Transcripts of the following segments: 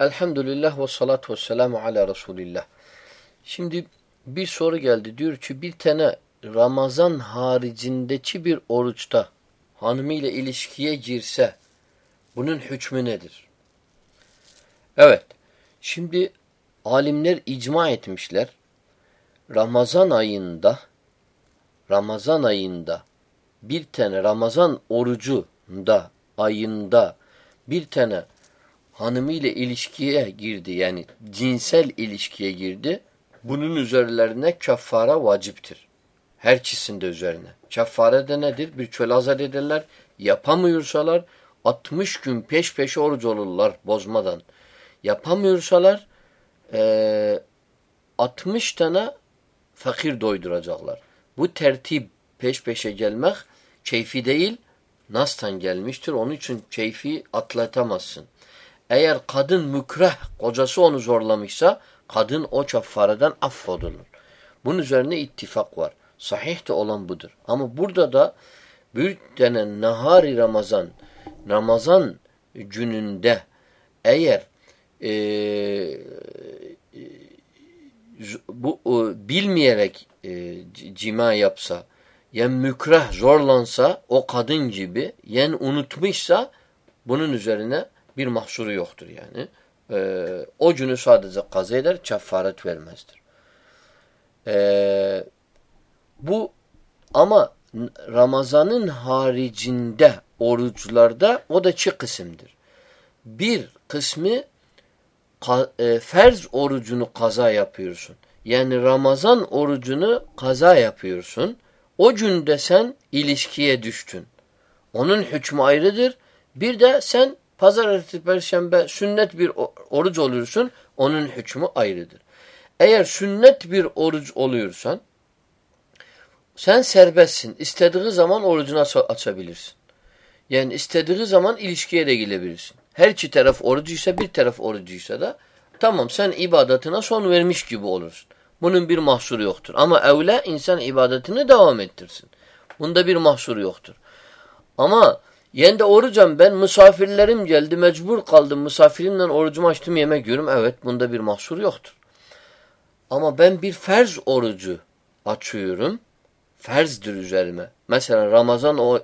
Elhamdülillah ve salatu ve selamu ala Resulillah. Şimdi bir soru geldi. Diyor ki bir tane Ramazan haricindeki bir oruçta hanımıyla ilişkiye girse bunun hükmü nedir? Evet. Şimdi alimler icma etmişler. Ramazan ayında Ramazan ayında bir tane Ramazan orucu da ayında bir tane hanımıyla ilişkiye girdi yani cinsel ilişkiye girdi. Bunun üzerlerine keffara vaciptir. Her ikisinde üzerine. Keffare de nedir? Bir çöl azat ederler. Yapamıyorsalar 60 gün peş peşe oruç olurlar bozmadan. Yapamıyorsalar e, 60 tane fakir doyduracaklar. Bu tertip peş peşe gelmek keyfi değil, nastan gelmiştir. Onun için keyfi atlatamazsın. Eğer kadın mükreh, kocası onu zorlamışsa kadın o kaffareden affolunur. Bunun üzerine ittifak var. Sahih de olan budur. Ama burada da bir tane nahari Ramazan, Ramazan gününde eğer e, bu e, bilmeyerek e, cima yapsa, yani mükreh zorlansa o kadın gibi, yani unutmuşsa bunun üzerine bir mahsuru yoktur yani. Ee, o günü sadece kaza eder, keffaret vermezdir. Ee, bu ama Ramazan'ın haricinde oruçlarda o da iki kısımdır. Bir kısmı e, ferz orucunu kaza yapıyorsun. Yani Ramazan orucunu kaza yapıyorsun. O günde sen ilişkiye düştün. Onun hükmü ayrıdır. Bir de sen pazartesi, perşembe sünnet bir oruç oluyorsun. Onun hükmü ayrıdır. Eğer sünnet bir oruç oluyorsan sen serbestsin. İstediği zaman orucunu açabilirsin. Yani istediği zaman ilişkiye de girebilirsin. Her iki taraf orucuysa bir taraf orucuysa da tamam sen ibadetine son vermiş gibi olursun. Bunun bir mahsuru yoktur. Ama evle insan ibadetini devam ettirsin. Bunda bir mahsuru yoktur. Ama yen de orucam ben misafirlerim geldi mecbur kaldım misafirimle orucumu açtım yemek yiyorum. Evet bunda bir mahsur yoktur. Ama ben bir ferz orucu açıyorum. Ferzdir üzerime. Mesela Ramazan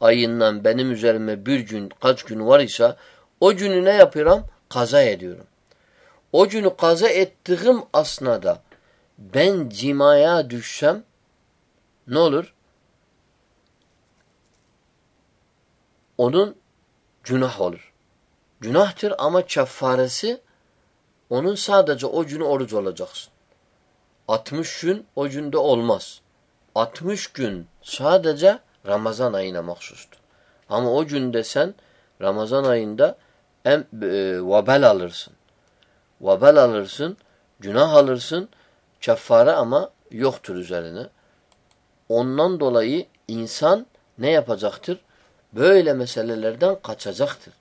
ayından benim üzerime bir gün kaç gün var ise o günü ne yapıyorum? Kaza ediyorum. O günü kaza ettiğim asnada ben cimaya düşsem ne olur? Onun günah olur. Günahtır ama keffaresi onun sadece o günü oruç olacaksın. 60 gün o günde olmaz. 60 gün sadece Ramazan ayına mahsustur. Ama o günde sen Ramazan ayında em, e, vabel alırsın. Vabel alırsın, günah alırsın, keffare ama yoktur üzerine. Ondan dolayı insan ne yapacaktır? Böyle meselelerden kaçacaktır.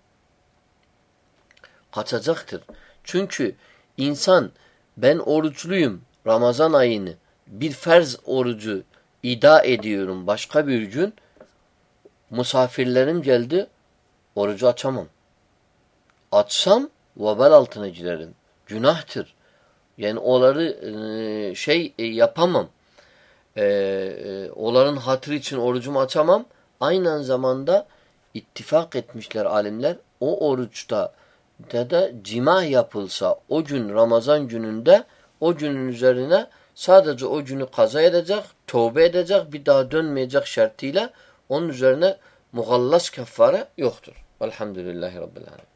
Kaçacaktır. Çünkü insan ben oruçluyum Ramazan ayını bir ferz orucu ida ediyorum başka bir gün misafirlerim geldi orucu açamam. Açsam vebal altına girerim. Günahtır. Yani onları e, şey e, yapamam. E, onların hatırı için orucumu açamam. Aynı zamanda ittifak etmişler alimler o oruçta da da cima yapılsa o gün Ramazan gününde o günün üzerine sadece o günü kaza edecek, tövbe edecek, bir daha dönmeyecek şartıyla onun üzerine muhallas keffare yoktur. Velhamdülillahi Rabbil Alemin.